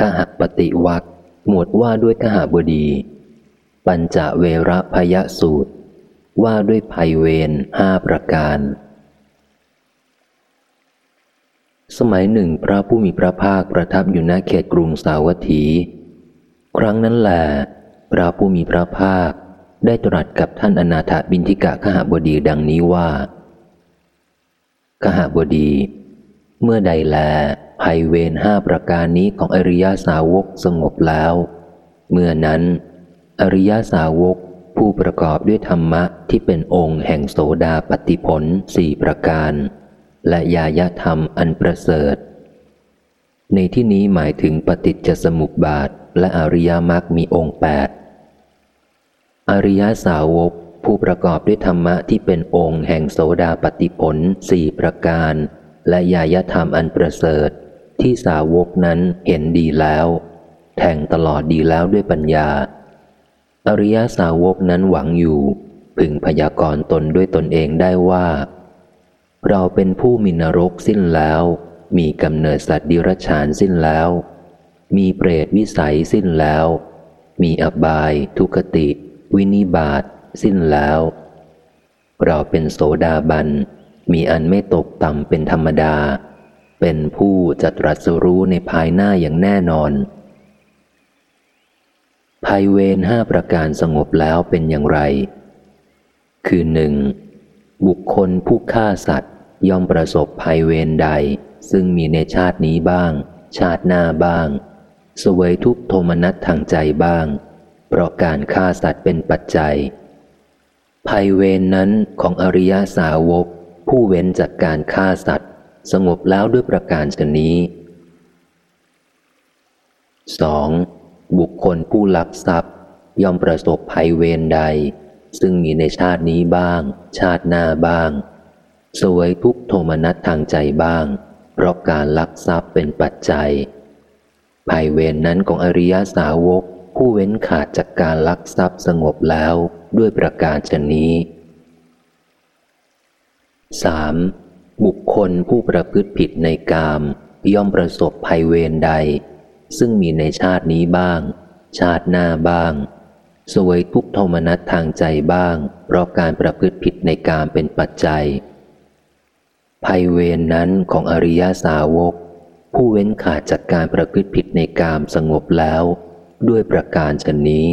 ขหปฏิวักหมวดว่าด้วยขหบดี ปัญจเวระพยสูตร ว่าด้วยภัยเวรห้าประการ สมัยหนึ่งพระผู้มีพระภาคประทับอยู่ณเขตกรุงสาวัตถี ครั้งนั้นแหลพระผู้มีพระภาคได้ตรัสกับท่านอนาถบินทิกะขหบดีดังนี้ว่าขหบดี เมื่อใดแล ภัยเวรห้าประการนี้ของอริยาสาวกสงบแล้ว เมื่อนั้น อริยาสาวกผู้ประกอบด้วยธรรมะที่เป็นองค์แห่งโสดาปฏิผลสี่ประการ และยายธรรมอันประเสริฐ ในที่นี้หมายถึงปฏิจจสมุปบาท และอริยมรรคมีองค์แปดอริยสาวกผู้ประกอบด้วยธรรมะที่เป็นองค์แห่งโสดาปฏิผลสี่ประการ และยายธรรมอันประเสริฐ ที่สาวกนั้นเห็นดีแล้ว แทงตลอดดีแล้วด้วยปัญญา อริยสาวกนั้นหวังอยู่ พึงพยากรณ์ตนด้วยตนเองได้ว่า เราเป็นผู้มีนรกสิ้นแล้ว มีกำเนิดสัตว์ดิรัจฉานสิ้นแล้ว มีเปรตวิสัยสิ้นแล้ว มีอบาย ทุกติ วินิบาตสิ้นแล้ว เราเป็นโสดาบัน มีอันไม่ตกต่ำเป็นธรรมดา เป็นผู้จะตรัสรู้ในภายหน้าอย่างแน่นอน ภัยเวรห้าประการสงบแล้วเป็นอย่างไร คือหนึ่งบุคคลผู้ฆ่าสัตว์ย่อมประสบภัยเวรใด ซึ่งมีในชาตินี้บ้าง ชาติหน้าบ้าง สวยทุกโทมนัสทางใจบ้าง เพราะการฆ่าสัตว์เป็นปัจจัย ภัยเวรนนั้นของอริยสาวก ผู้เว้นจากการฆ่าสัตว์ สงบแล้วด้วยประการชนนี้ 2. บุคคลผู้ลักทรัพย์ย่อมประสบภัยเวรใด ซึ่งมีในชาตินี้บ้าง ชาติหน้าบ้าง สวยทุกโทมนัสทางใจบ้าง เพราะการลักทรัพย์เป็นปัจจัย ภัยเวรนนั้นของอริยสาวก ผู้เว้นขาดจากการลักทรัพย์สงบแล้วด้วยประการชนนี้ 3. บุคคลผู้ประพฤติผิดในกามย่อมประสบภัยเวรใด ซึ่งมีในชาตินี้บ้าง ชาติหน้าบ้าง สวยทุกโทมนัสทางใจบ้าง เพราะการประพฤติผิดในกามเป็นปัจจัย ภัยเวรนนั้นของอริยสาวก ผู้เว้นขาดจากการประพฤติผิดในกามสงบแล้ว ด้วยประการชนนี้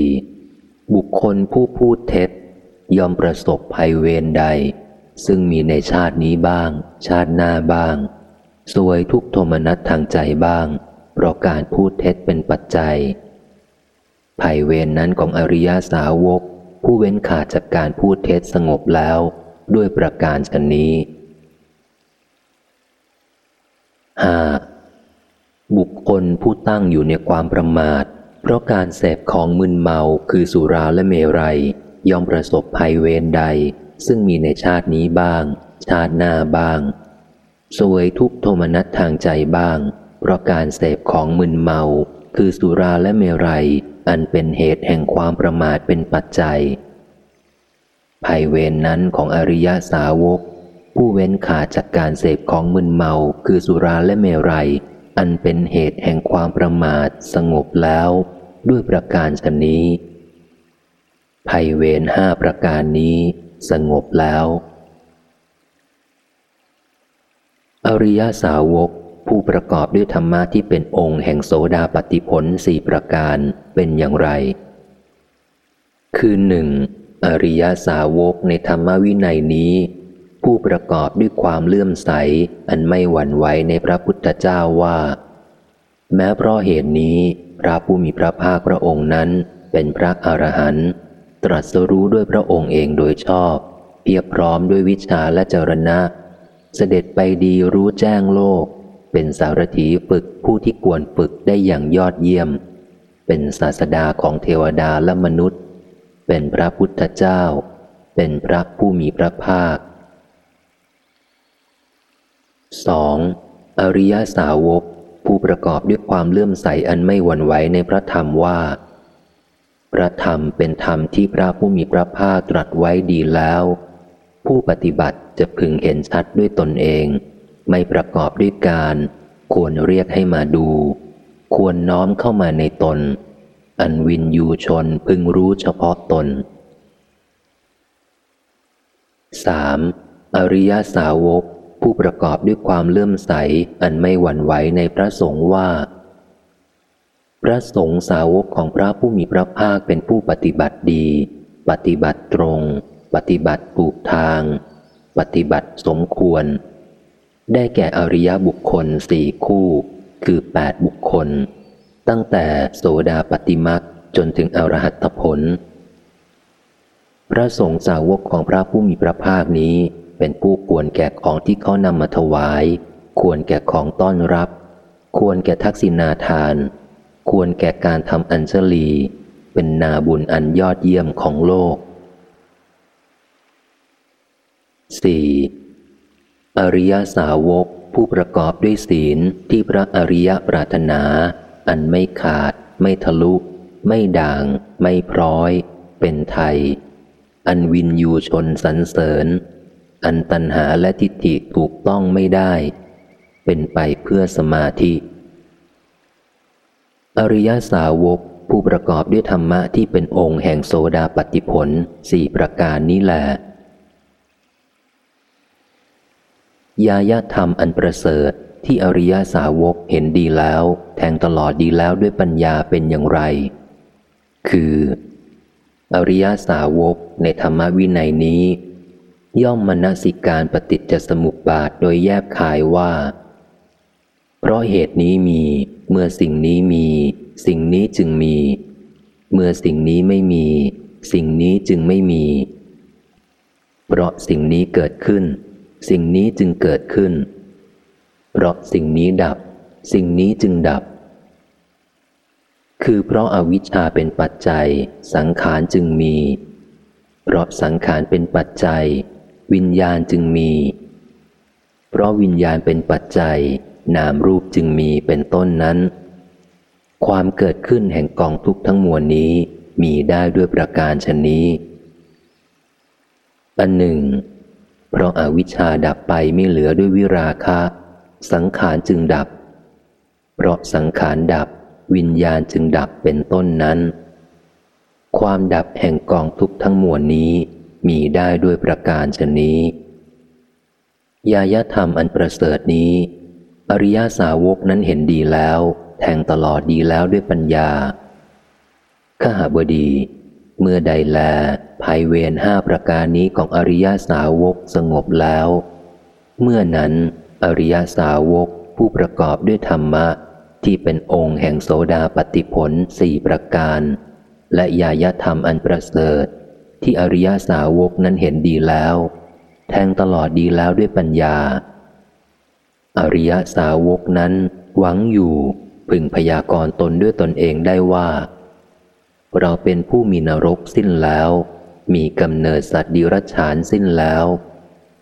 4. บุคคลผู้พูดเท็จ ย่อมประสบภัยเวรใด ซึ่งมีในชาตินี้บ้าง ชาติหน้าบ้างสวยทุกโทมนัสทางใจบ้าง เพราะการพูดเท็จเป็นปัจจัย ภัยเวรนนั้นของอริยาสาวก ผู้เว้นขาดจากการพูดเท็จสงบแล้ว ด้วยประการชนนี้หาบุคคลผู้ตั้งอยู่ในความประมาท เพราะการเสพของมึนเมาคือสุราและเมรัย ย่อมประสบภัยเวรใด ซึ่งมีในชาตินี้บ้าง ชาติหน้าบ้าง สวยทุกโทมนัสทางใจบ้าง เพราะการเสพของมึนเมา คือสุราและเมรัย อันเป็นเหตุแห่งความประมาทเป็นปัจจัย ภัยเวรนนั้นของอริยสาวก ผู้เว้นขาดจากการเสพของมึนเมา คือสุราและเมรัย อันเป็นเหตุแห่งความประมาทสงบแล้ว ด้วยประการชนนี้ ภัยเวรห้าประการนี้สงบแล้ว อริยสาวกผู้ประกอบด้วยธรรมะที่เป็นองค์แห่งโสดาปฏิผลสี่ประการเป็นอย่างไร คือหนึ่งอริยสาวกในธรรมวินัยนี้ ผู้ประกอบด้วยความเลื่อมใส อันไม่หวั่นไหวในพระพุทธเจ้าว่า แม้เพราะเหตุนี้ พระผู้มีพระภาคพระองค์นั้นเป็นพระอรหันต์ ตรัสรู้ด้วยพระองค์เองโดยชอบ เพียบพร้อมด้วยวิชาและจรณะ เสด็จไปดีรู้แจ้งโลก เป็นสารถีฝึกผู้ที่ควรฝึกได้อย่างยอดเยี่ยม เป็นศาสดาของเทวดาและมนุษย์ เป็นพระพุทธเจ้า เป็นพระผู้มีพระภาค 2. อริยสาวกผู้ประกอบด้วยความเลื่อมใสอันไม่หวั่นไหวในพระธรรมว่า พระธรรมเป็นธรรมที่พระผู้มีพระภาคตรัสไว้ดีแล้ว ผู้ปฏิบัติจะพึงเห็นชัดด้วยตนเอง ไม่ประกอบด้วยการ ควรเรียกให้มาดู ควรน้อมเข้ามาในตน อันวินยูชนพึงรู้เฉพาะตน 3. อริยสาวกผู้ประกอบด้วยความเลื่อมใสอันไม่หวั่นไหวในพระสงฆ์ว่า พระสงฆ์สาวกของพระผู้มีพระภาคเป็นผู้ปฏิบัติดี ปฏิบัติตรง ปฏิบัติถูกทาง ปฏิบัติสมควร ได้แก่อริยบุคคลสี่คู่ คือแปดบุคคล ตั้งแต่โสดาปฏิมักจนถึงอรหัตผล พระสงฆ์สาวกของพระผู้มีพระภาคนี้เป็นผู้ควรแก่ของที่เขานำมาถวาย ควรแก่ของต้อนรับ ควรแก่ทักษิณาทาน ควรแก่การทำอัญชลี เป็นนาบุญอันยอดเยี่ยมของโลก 4. อริยสาวกผู้ประกอบด้วยศีลที่พระอริยปรารถนา อันไม่ขาด ไม่ทะลุ ไม่ด่าง ไม่พร้อย เป็นไทย อันวินยูชนสรรเสริญ อันตัณหาและทิฏฐิถูกต้องไม่ได้ เป็นไปเพื่อสมาธิ อริยสาวกผู้ประกอบด้วยธรรมะที่เป็นองค์แห่งโสดาปฏิผลสี่ประการนี้แหละยายาธรรมอันประเสริฐที่อริยสาวกเห็นดีแล้ว แทงตลอดดีแล้วด้วยปัญญาเป็นอย่างไร คือ อริยสาวกในธรรมวินัยนี้ ย่อมมนสิการปฏิจจสมุปบาทโดยแยบคายว่า เพราะเหตุนี้มี เมื่อสิ่งนี้มี สิ่งนี้จึงมี เมื่อสิ่งนี้ไม่มี สิ่งนี้จึงไม่มี เพราะสิ่งนี้เกิดขึ้น สิ่งนี้จึงเกิดขึ้น เพราะสิ่งนี้ดับ สิ่งนี้จึงดับ คือเพราะอาวิชชาเป็นปัจจัย สังขารจึงมี เพราะสังขารเป็นปัจจัย วิญญาณจึงมี เพราะวิญญาณเป็นปัจจัย นามรูปจึงมีเป็นต้นนั้น ความเกิดขึ้นแห่งกองทุกทั้งมวลนี้มีได้ด้วยประการชนนี้ อันหนึ่ง เพราะอาวิชชาดับไปไม่เหลือด้วยวิราคะ สังขารจึงดับ เพราะสังขารดับวิญญาณจึงดับเป็นต้นนั้น ความดับแห่งกองทุกทั้งมวลนี้มีได้ด้วยประการชนนี้ ยายธรรมอันประเสริฐนี้ อริยาสาวกนั้นเห็นดีแล้ว แทงตลอดดีแล้วด้วยปัญญาข้าหาบดี เมื่อใดแลภัยเวรห้าประการนี้ของอริยาสาวกสงบแล้ว เมื่อนั้น อริยาสาวกผู้ประกอบด้วยธรรมะ ที่เป็นองค์แห่งโสดาปฏิผลสี่ประการ และยายธรรมอันประเสริฐ ที่อริยาสาวกนั้นเห็นดีแล้ว แทงตลอดดีแล้วด้วยปัญญา อริยสาวกนั้น หวังอยู่พึงพยากรณ์ตนด้วยตนเองได้ว่า เราเป็นผู้มีนรกสิ้นแล้ว มีกำเนิดสัตว์ดิรัจฉานสิ้นแล้ว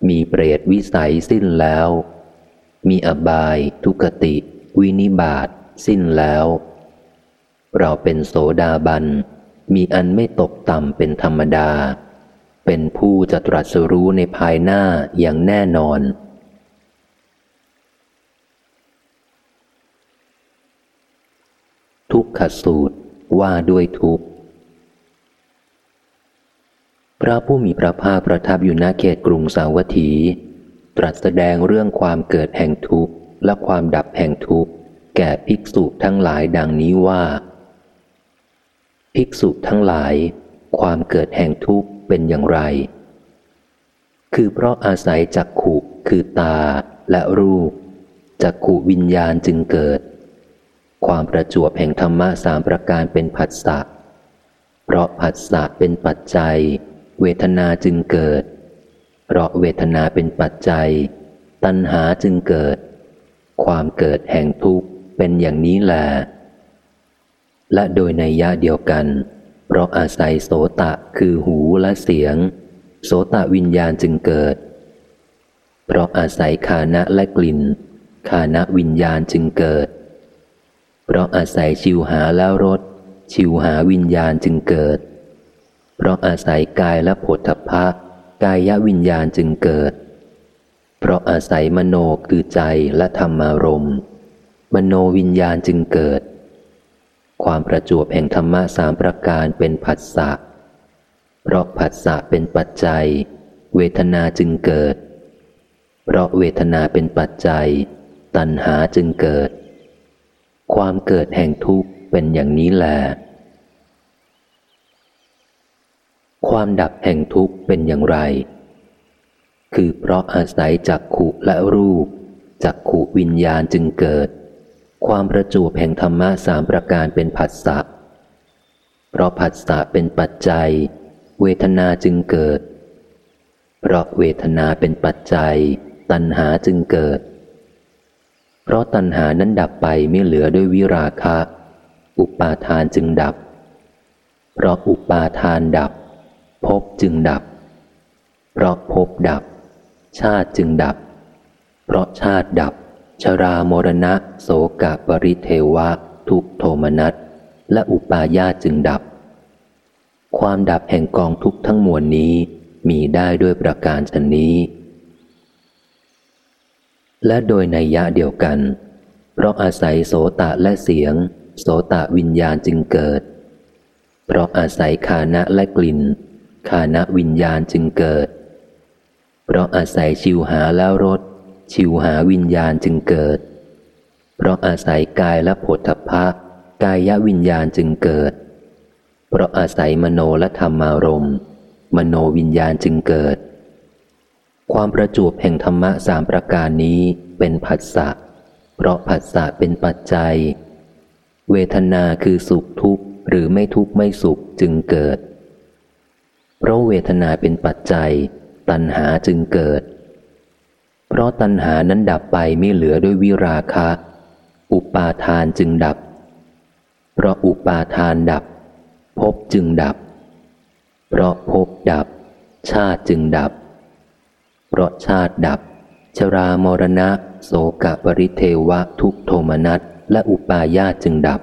มีเปรตวิสัยสิ้นแล้ว มีอบาย ทุกติ วินิบาตสิ้นแล้ว เราเป็นโสดาบัน มีอันไม่ตกต่ำเป็นธรรมดา เป็นผู้จะตรัสรู้ในภายหน้าอย่างแน่นอน ทุกขสูตรว่าด้วยทุกพระผู้มีพระภาคประทับอยู่ณเขตกรุงสาวัตถี ตรัสแสดงเรื่องความเกิดแห่งทุกข์และความดับแห่งทุกข์ แก่ภิกษุทั้งหลายดังนี้ว่า ภิกษุทั้งหลาย ความเกิดแห่งทุกข์เป็นอย่างไร คือเพราะอาศัยจักขุคือตาและรูปจักขุวิญญาณจึงเกิด ความประจวบแห่งธรรมะสามประการเป็นผัสสะ เพราะผัสสะเป็นปัจจัย เวทนาจึงเกิด เพราะเวทนาเป็นปัจจัย ตัณหาจึงเกิด ความเกิดแห่งทุกข์เป็นอย่างนี้แหละและโดยในยะเดียวกัน เพราะอาศัยโสตะคือหูและเสียง โสตะวิญญาณจึงเกิด เพราะอาศัยคานะและกลิ่นคานะวิญญาณจึงเกิด เพราะอาศัยชิวหาแล้วรสชิวหาวิญญาณจึงเกิด เพราะอาศัยกายและผลทพะกายวิญญาณจึงเกิด เพราะอาศัยมโนคือใจและธรรมารมณ์ มโนวิญญาณจึงเกิด ความประจวบแห่งธรรมะสามประการเป็นผัสสะเพราะผัสสะเป็นปัจจัย เวทนาจึงเกิด เพราะเวทนาเป็นปัจจัย ตัณหาจึงเกิด ความเกิดแห่งทุกข์เป็นอย่างนี้แล ความดับแห่งทุกข์เป็นอย่างไร คือเพราะอาศัยจักขุและรูปจักขุวิญญาณจึงเกิด ความประจวบแห่งธรรมะสามประการเป็นผัสสะ เพราะผัสสะเป็นปัจจัย เวทนาจึงเกิด เพราะเวทนาเป็นปัจจัย ตัณหาจึงเกิด เพราะตัณหานั้นดับไปไม่เหลือด้วยวิราคะ อุปาทานจึงดับ เพราะอุปาทานดับภพจึงดับ เพราะภพดับ ชาติจึงดับ เพราะชาติดับ ชรามรณะ โสกะปริเทวะ ทุกโทมนัสและอุปาญาจึงดับ ความดับแห่งกองทุกทั้งมวลนี้มีได้ด้วยประการชนนี้ และโดยในยะเดียวกัน เพราะอาศัยโสตะและเสียง โสตะวิญญาณจึงเกิด เพราะอาศัยคานะและกลิ่นขานะวิญญาณจึงเกิด เพราะอาศัยชิวหาแล้วรสชิวหาวิญญาณจึงเกิด เพราะอาศัยกายและผลทพะกายวิญญาณจึงเกิด เพราะอาศัยมโนและธรรมารมมโนวิญญาณจึงเกิด ความประจวบแห่งธรรมะสามประการนี้เป็นผัสสะ เพราะผัสสะเป็นปัจจัย เวทนาคือสุขทุกข์หรือไม่ทุกข์ไม่สุขจึงเกิด เพราะเวทนาเป็นปัจจัย ตัณหาจึงเกิด เพราะตัณหานั้นดับไปไม่เหลือด้วยวิราคะ อุปาทานจึงดับ เพราะอุปาทานดับภพจึงดับ เพราะภพดับ ชาติจึงดับ เพราะชาติดับ ชรามรณะ โสกะปริเทวะทุกโทมนัสและอุปาญาจึงดับ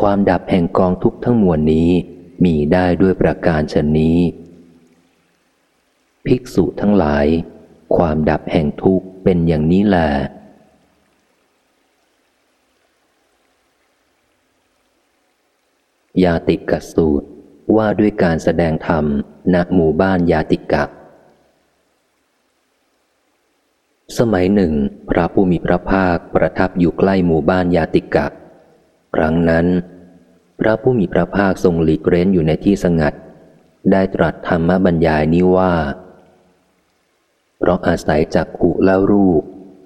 ความดับแห่งกองทุกทั้งมวลนี้มีได้ด้วยประการชนนี้ ภิกษุทั้งหลาย ความดับแห่งทุกข์เป็นอย่างนี้แหละยาติกสูตรว่าด้วยการแสดงธรรมณหมู่บ้านยาติกะ สมัยหนึ่ง พระผู้มีพระภาคประทับอยู่ใกล้หมู่บ้านยาติกะ ครั้งนั้น พระผู้มีพระภาคทรงหลีกเร้นอยู่ในที่สงัด ได้ตรัสธรรมบรรยายนี้ว่า เพราะอาศัยจักขุแล้วรูป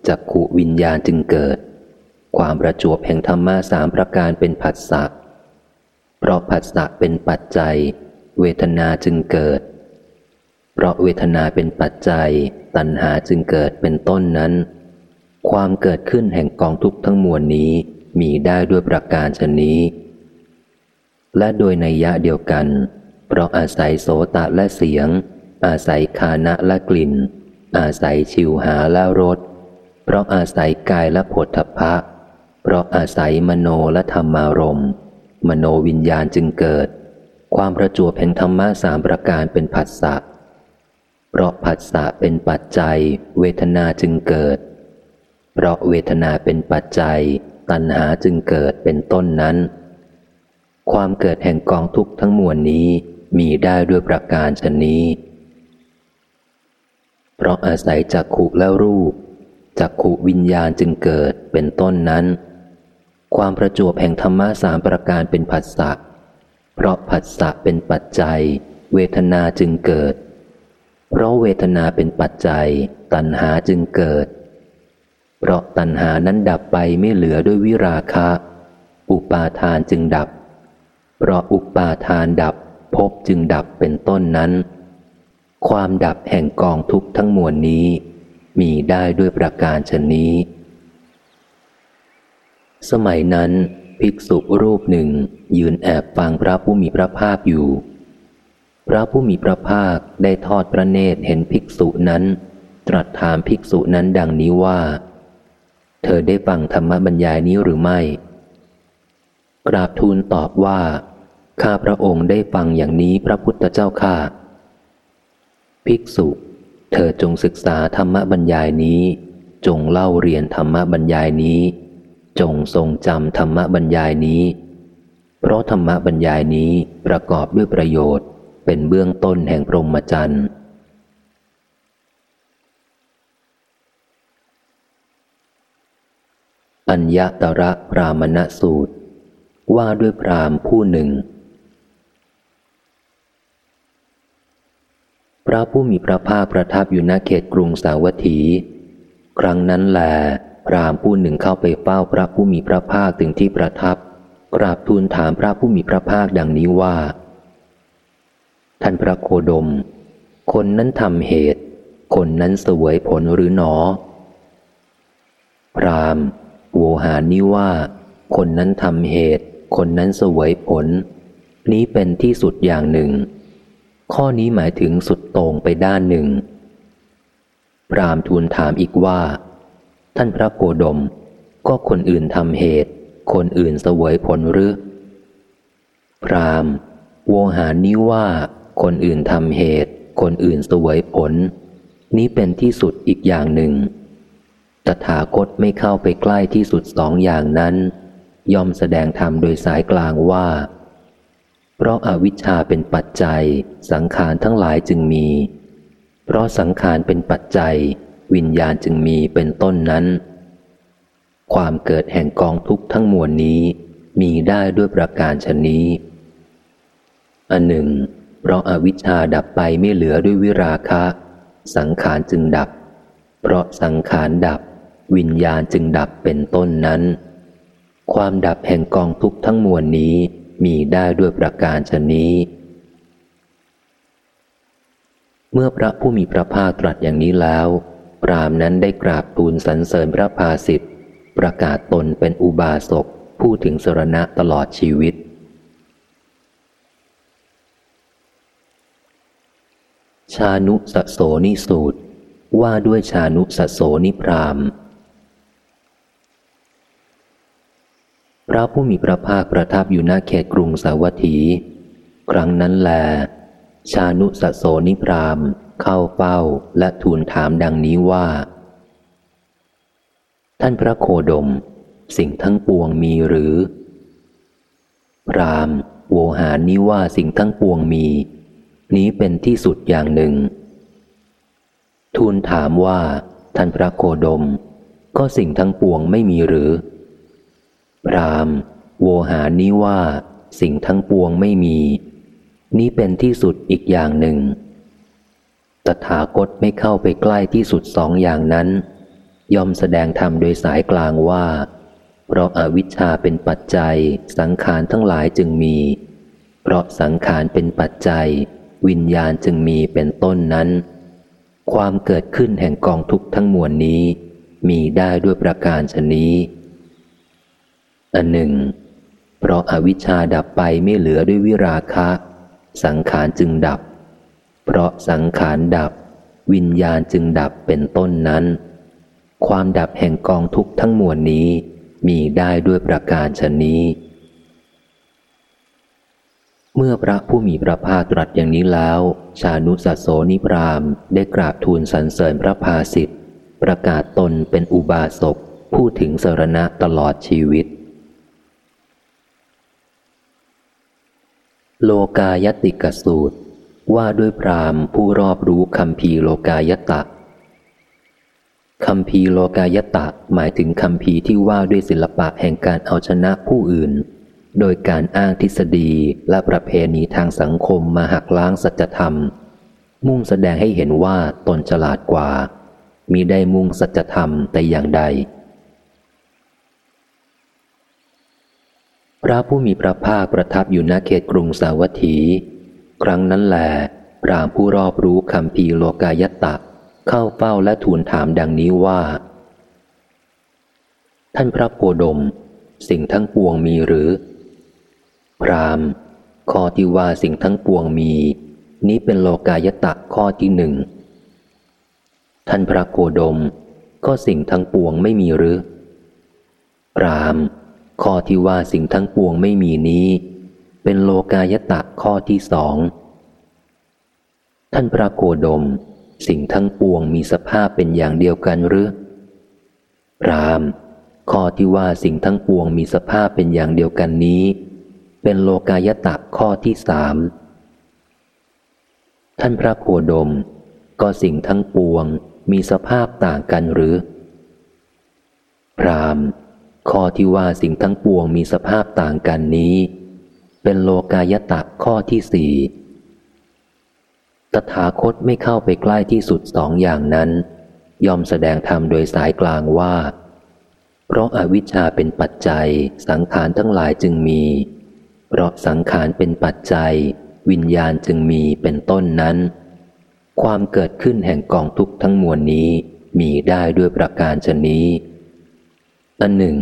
จักขุวิญญาณจึงเกิด ความประจวบแห่งธรรมะสามประการเป็นผัสสะเพราะผัสสะเป็นปัจจัย เวทนาจึงเกิด เพราะเวทนาเป็นปัจจัย ตัณหาจึงเกิดเป็นต้นนั้น ความเกิดขึ้นแห่งกองทุกข์ทั้งมวลนี้มีได้ด้วยประการชนนี้ และโดยในยะเดียวกัน เพราะอาศัยโสตะและเสียง อาศัยคานะและกลิ่น อาศัยชิวหาและรสเพราะอาศัยกายและผลทพะ เพราะอาศัยมโนและธรรมารมมโนวิญญาณจึงเกิด ความประจวบแห่งธรรมะสามประการเป็นผัสสะเพราะผัสสะเป็นปัจจัย เวทนาจึงเกิด เพราะเวทนาเป็นปัจจัย ตัณหาจึงเกิดเป็นต้นนั้น ความเกิดแห่งกองทุกข์ทั้งมวลนี้มีได้ด้วยประการชนนี้ เพราะอาศัยจักขุแล้วรูปจักขุวิญญาณจึงเกิดเป็นต้นนั้น ความประจวบแห่งธรรมะสามประการเป็นผัสสะเพราะผัสสะเป็นปัจจัย เวทนาจึงเกิด เพราะเวทนาเป็นปัจจัย ตัณหาจึงเกิด เพราะตัณหานั้นดับไปไม่เหลือด้วยวิราคะ อุปาทานจึงดับ เพราะอุปาทานดับภพจึงดับเป็นต้นนั้น ความดับแห่งกองทุกข์ทั้งมวลนี้ มีได้ด้วยประการชนนี้ สมัยนั้น ภิกษุรูปหนึ่งยืนแอบฟังพระผู้มีพระภาคอยู่ ระผู้มีพระภาคได้ทอดพระเนตรเห็นภิกษุนั้น ตรัสถามภิกษุนั้นดังนี้ว่า เธอได้ฟังธรรมบรรยายนี้หรือไม่ กราบทูลตอบว่า ข้าพระองค์ได้ฟังอย่างนี้พระพุทธเจ้าข้าภิกษุ เธอจงศึกษาธรรมบรรยายนี้ จงเล่าเรียนธรรมบรรยายนี้ จงทรงจำธรรมบรรยายนี้ เพราะธรรมบรรยายนี้ประกอบด้วยประโยชน์ เป็นเบื้องต้นแห่งพรหมจรรย์อัญญตระพรามณสูตร ว่าด้วยพรามผู้หนึ่ง พระผู้มีพระภาคประทับอยู่ณเขตกรุงสาวัตถี ครั้งนั้นแลพรามผู้หนึ่งเข้าไปเฝ้าพระผู้มีพระภาคถึงที่ประทับ กราบทูลถามพระผู้มีพระภาคดังนี้ว่า ท่านพระโคดม คนนั้นทำเหตุ คนนั้นเสวยผลหรือหนอ พรามโวหารนี้ว่า คนนั้นทำเหตุ คนนั้นเสวยผล นี้เป็นที่สุดอย่างหนึ่ง ข้อนี้หมายถึงสุดตรงไปด้านหนึ่ง พรามทูลถามอีกว่า ท่านพระโกดม ก็คนอื่นทำเหตุ คนอื่นเสวยผลหรือพรามโวหารนี้ว่า คนอื่นทำเหตุ คนอื่นเสวยผล นี้เป็นที่สุดอีกอย่างหนึ่ง ตถาคตไม่เข้าไปใกล้ที่สุดสองอย่างนั้น ย่อมแสดงธรรมโดยสายกลางว่า เพราะอาวิชชาเป็นปัจจัย สังขารทั้งหลายจึงมี เพราะสังขารเป็นปัจจัย วิญญาณจึงมีเป็นต้นนั้น ความเกิดแห่งกองทุกข์ทั้งมวลนี้มีได้ด้วยประการชนนี้อันหนึ่ง เพราะอาวิชชาดับไปไม่เหลือด้วยวิราคะ สังขารจึงดับ เพราะสังขารดับ วิญญาณจึงดับเป็นต้นนั้น ความดับแห่งกองทุกข์ทั้งมวลนี้มีได้ด้วยประการชนี้ เมื่อพระผู้มีพระภาคตรัสอย่างนี้แล้ว ปรามนั้นได้กราบทูลสรรเสริญพระภาสิทธิ์ประกาศตนเป็นอุบาสกพูดถึงสรณะตลอดชีวิต ชานุสโสนิสูตร ว่าด้วยชานุสโสนิพรามพระผู้มีพระภาคประทับอยู่หน้าเขตกรุงสาวัตถี ครั้งนั้นแล ชานุสโสนิพรามเข้าเฝ้าและทูลถามดังนี้ว่า ท่านพระโคดม สิ่งทั้งปวงมีหรือ พรามโวหารนี้ว่าสิ่งทั้งปวงมี นี้เป็นที่สุดอย่างหนึ่ง ทูลถามว่า ท่านพระโคดม ก็สิ่งทั้งปวงไม่มีหรือ พรามโวหารนี้ว่า สิ่งทั้งปวงไม่มี นี้เป็นที่สุดอีกอย่างหนึ่ง ตถาคตไม่เข้าไปใกล้ที่สุดสองอย่างนั้น ยอมแสดงธรรมโดยสายกลางว่า เพราะอาวิชชาเป็นปัจจัย สังขารทั้งหลายจึงมี เพราะสังขารเป็นปัจจัย วิญญาณจึงมีเป็นต้นนั้น ความเกิดขึ้นแห่งกองทุกข์ทั้งมวลนี้ มีได้ด้วยประการชนี้ อันหนึ่ง เพราะอาวิชชาดับไปไม่เหลือด้วยวิราคะ สังขารจึงดับ เพราะสังขารดับ วิญญาณจึงดับเป็นต้นนั้น ความดับแห่งกองทุกข์ทั้งมวลนี้ มีได้ด้วยประการชนี้ เมื่อพระผู้มีพระภาคตรัสอย่างนี้แล้ว ชานุสัสโสนิพรามได้กราบทูลสรรเสริญพระภาสิทธิ์ประกาศตนเป็นอุบาสกผู้ถึงสรณะตลอดชีวิต โลกายติกสูตร ว่าด้วยพรามผู้รอบรู้คำพีโลกายตะคำพีโลกายตะหมายถึงคำพีที่ว่าด้วยศิลปะแห่งการเอาชนะผู้อื่น โดยการอ้างทฤษฎีและประเพณีทางสังคมมาหักล้างสัจธรรม มุ่งแสดงให้เห็นว่าตนฉลาดกว่า มีได้มุ่งสัจธรรมแต่อย่างใด พระผู้มีพระภาคประทับอยู่ณเขตกรุงสาวัตถี ครั้งนั้นแหลพรามผู้รอบรู้คำพีโลกายตะ เข้าเฝ้าและทูลถามดังนี้ว่า ท่านพระโกดม สิ่งทั้งปวงมีหรือ พรามข้อที่ว่าสิ่งทั้งปวงมี นี้เป็นโลกายตะข้อที่หนึ่งท่านพระโกดม ก็สิ่งทั้งปวงไม่มีหรือพรามข้อที่ว่าสิ่งทั้งปวงไม่มีนี้ เป็นโลกายตะข้อที่สองท่านพระโกดม สิ่งทั้งปวงมีสภาพเป็นอย่างเดียวกันหรือรามข้อที่ว่าสิ่งทั้งปวงมีสภาพเป็นอย่างเดียวกันนี้ เป็นโลกายตะข้อที่สาม ท่านพระโคดม ก็สิ่งทั้งปวงมีสภาพต่างกันหรือ พรามข้อที่ว่าสิ่งทั้งปวงมีสภาพต่างกันนี้ เป็นโลกายตะข้อที่สี่ตถาคตไม่เข้าไปใกล้ที่สุดสองอย่างนั้น ยอมแสดงธรรมโดยสายกลางว่า เพราะอาวิชชาเป็นปัจจัยสังขารทั้งหลายจึงมี เพราะสังขารเป็นปัจจัย วิญญาณจึงมีเป็นต้นนั้น ความเกิดขึ้นแห่งกองทุกข์ทั้งมวลนี้มีได้ด้วยประการชนี้ อันหนึ่ง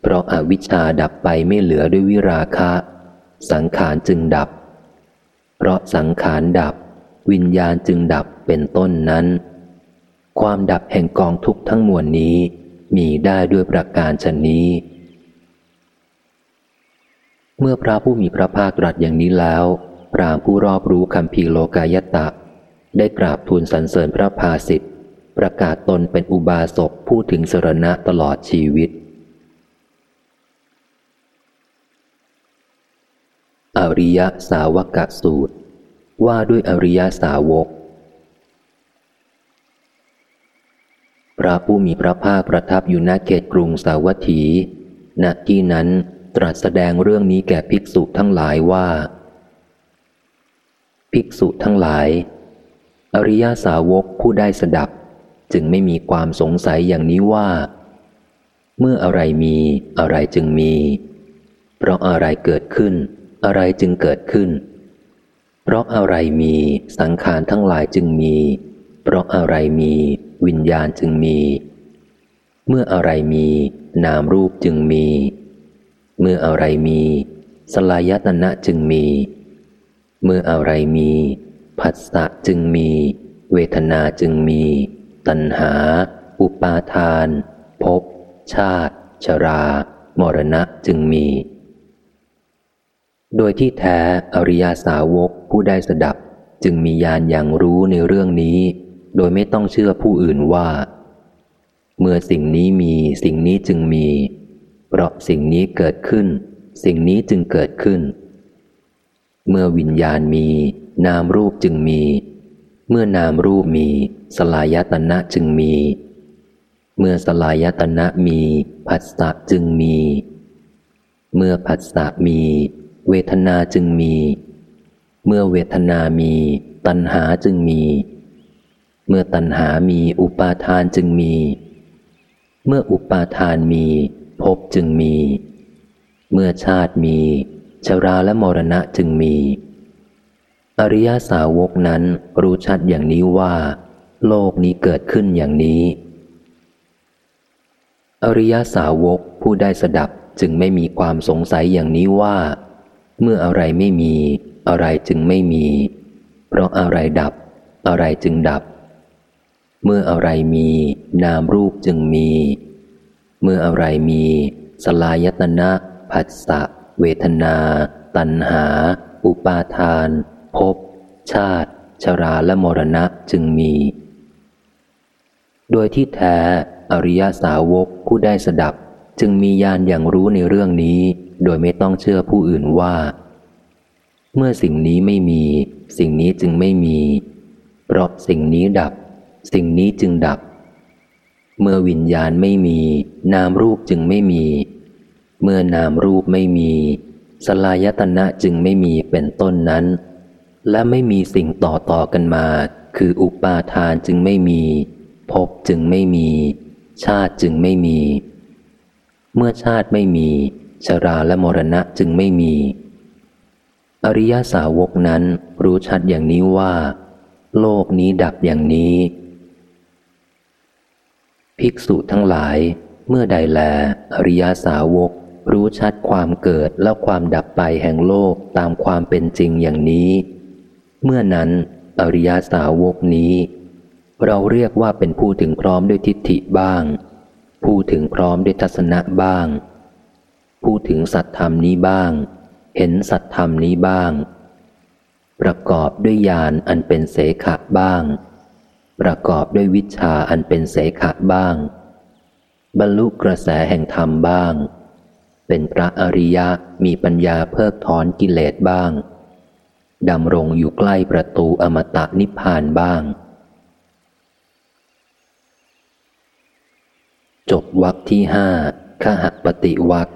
เพราะอาวิชชาดับไปไม่เหลือด้วยวิราคะ สังขารจึงดับ เพราะสังขารดับ วิญญาณจึงดับเป็นต้นนั้น ความดับแห่งกองทุกข์ทั้งมวลนี้มีได้ด้วยประการชนนี้ เมื่อพระผู้มีพระภาคตรัสอย่างนี้แล้ว พรามผู้รอบรู้คำพีโลกายตะ ได้กราบทูลสรรเสริญพระภาสิทธิ์ประกาศตนเป็นอุบาสกผู้ถึงสรณะตลอดชีวิต อริยสาวกสูตร ว่าด้วยอริยสาวก พระผู้มีพระภาคประทับอยู่ณเขตกรุงสาวัตถี ณที่นั้น ตรัสแสดงเรื่องนี้แก่ภิกษุทั้งหลายว่า ภิกษุทั้งหลาย อริยสาวกผู้ได้สดับ จึงไม่มีความสงสัยอย่างนี้ว่า เมื่ออะไรมีอะไรจึงมี เพราะอะไรเกิดขึ้น อะไรจึงเกิดขึ้น เพราะอะไรมีสังขารทั้งหลายจึงมี เพราะอะไรมีวิญญาณจึงมี เมื่ออะไรมี นามรูปจึงมี เมื่ออะไรมี สลายตนะจึงมี เมื่ออะไรมี ผัสสะจึงมี เวทนาจึงมี ตัณหา อุปาทาน ภพ ชาติ ชรา มรณะจึงมี โดยที่แท้อริยาสาวกผู้ได้สดับจึงมีญาณอย่างรู้ในเรื่องนี้ โดยไม่ต้องเชื่อผู้อื่นว่า เมื่อสิ่งนี้มีสิ่งนี้จึงมี เพราะสิ่งนี้เกิดขึ้น สิ่งนี้จึงเกิดขึ้น เมื่อวิญญาณมี นามรูปจึงมี เมื่อนามรูปมี สลายตนะจึงมี เมื่อสลายตนะมีผัสสะจึงมี เมื่อผัสสะมี เวทนาจึงมี เมื่อเวทนามี ตัณหาจึงมี เมื่อตัณหามีอุปาทานจึงมี เมื่ออุปาทานมี ภพจึงมี เมื่อชาติมี ชราและมรณะจึงมี อริยสาวกนั้นรู้ชัดอย่างนี้ว่า โลกนี้เกิดขึ้นอย่างนี้ อริยสาวกผู้ได้สดับจึงไม่มีความสงสัยอย่างนี้ว่า เมื่ออะไรไม่มี อะไรจึงไม่มี เพราะอะไรดับ อะไรจึงดับ เมื่ออะไรมี นามรูปจึงมี เมื่ออะไรมี สลายตนะ ผัสสะ เวทนา ตัณหา อุปาทาน ภพ ชาติ ชราและมรณะจึงมี โดยที่แท้ อริยสาวกผู้ได้สดับ จึงมีญาณอย่างรู้ในเรื่องนี้ โดยไม่ต้องเชื่อผู้อื่นว่า เมื่อสิ่งนี้ไม่มี สิ่งนี้จึงไม่มี เพราะสิ่งนี้ดับ สิ่งนี้จึงดับ เมื่อวิญญาณไม่มี นามรูปจึงไม่มี เมื่อนามรูปไม่มี สลายตนะจึงไม่มีเป็นต้นนั้น และไม่มีสิ่งต่อต่อกันมา คืออุปาทานจึงไม่มีภพจึงไม่มี ชาติจึงไม่มี เมื่อชาติไม่มี ชราและมรณะจึงไม่มี อริยสาวกนั้นรู้ชัดอย่างนี้ว่า โลกนี้ดับอย่างนี้ ภิกษุทั้งหลาย เมื่อใดแล อริยสาวก รู้ชัดความเกิดและความดับไปแห่งโลกตามความเป็นจริงอย่างนี้ เมื่อนั้น อริยสาวกนี้ เราเรียกว่าเป็นผู้ถึงพร้อมด้วยทิฏฐิบ้าง ผู้ถึงพร้อมด้วยทัศนะบ้างพูดถึงสัตธรรมนี้บ้าง เห็นสัตธรรมนี้บ้าง ประกอบด้วยญาณอันเป็นเสขะบ้าง ประกอบด้วยวิชาอันเป็นเสขะบ้าง บรรลุกระแสแห่งธรรมบ้าง เป็นพระอริยะมีปัญญาเพิกถอนกิเลสบ้างดำรงอยู่ใกล้ประตูอมตะนิพพานบ้าง จบวรรคที่ห้าขหปฏิวรรค